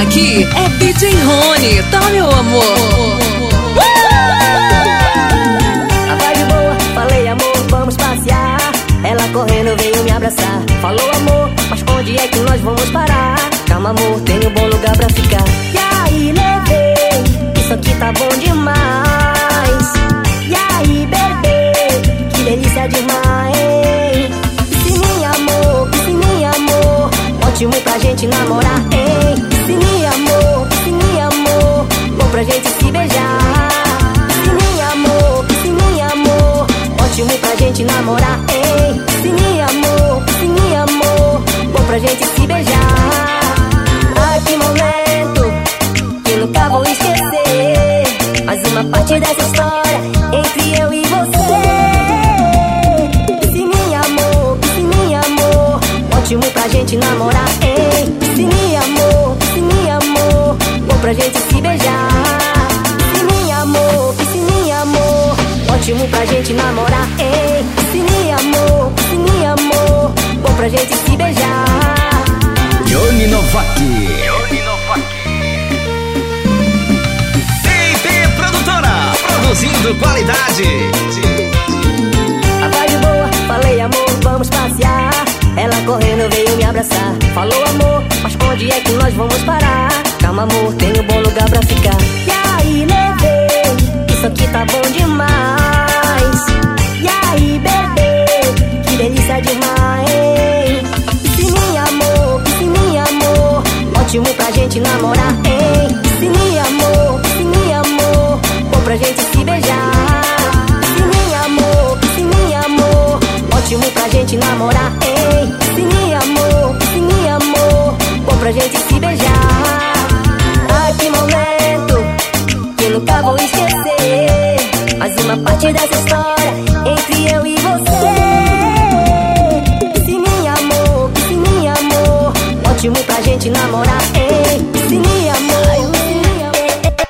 Aqui é DJ Rony, tá meu amor? A vibe boa, falei amor, vamos passear. Ela correndo veio me abraçar. Falou amor, mas onde é que nós vamos parar? Calma amor, tem um bom lugar pra ficar. E aí levei, isso aqui tá bom demais. E aí bebê, que delícia demais. Piscininha amor, piscininha amor, ótimo pra gente namorar, pra gente se beijar. Piscininha amor, piscininha amor, ótimo pra gente namorar, hein? Piscininha amor, piscininha amor, bom pra gente se beijar. Ai que momento que nunca vou esquecer. Mais uma parte dessa história entre eu e você. Piscininha amor, piscininha amor, ótimo pra gente namorar, pra gente namorar, hein? Piscininha amor, piscininha amor, bom pra gente se beijar. Johnny Novak. CP Produtora, produzindo qualidade. A vibe boa, falei amor, vamos passear. Ela correndo veio me abraçar. Falou amor, mas onde é que nós vamos parar? Calma amor, tem um bom lugar pra ficar. Ótimo pra gente namorar, hein? Piscininha amor, piscininha amor, bom pra gente se beijar. Piscininha amor, piscininha amor, ótimo pra gente namorar, hein? Piscininha amor, piscininha amor, bom pra gente se beijar. Ai que momento que nunca vou esquecer. Mais uma parte dessa história entre eu e você. Ótimo pra gente namorar?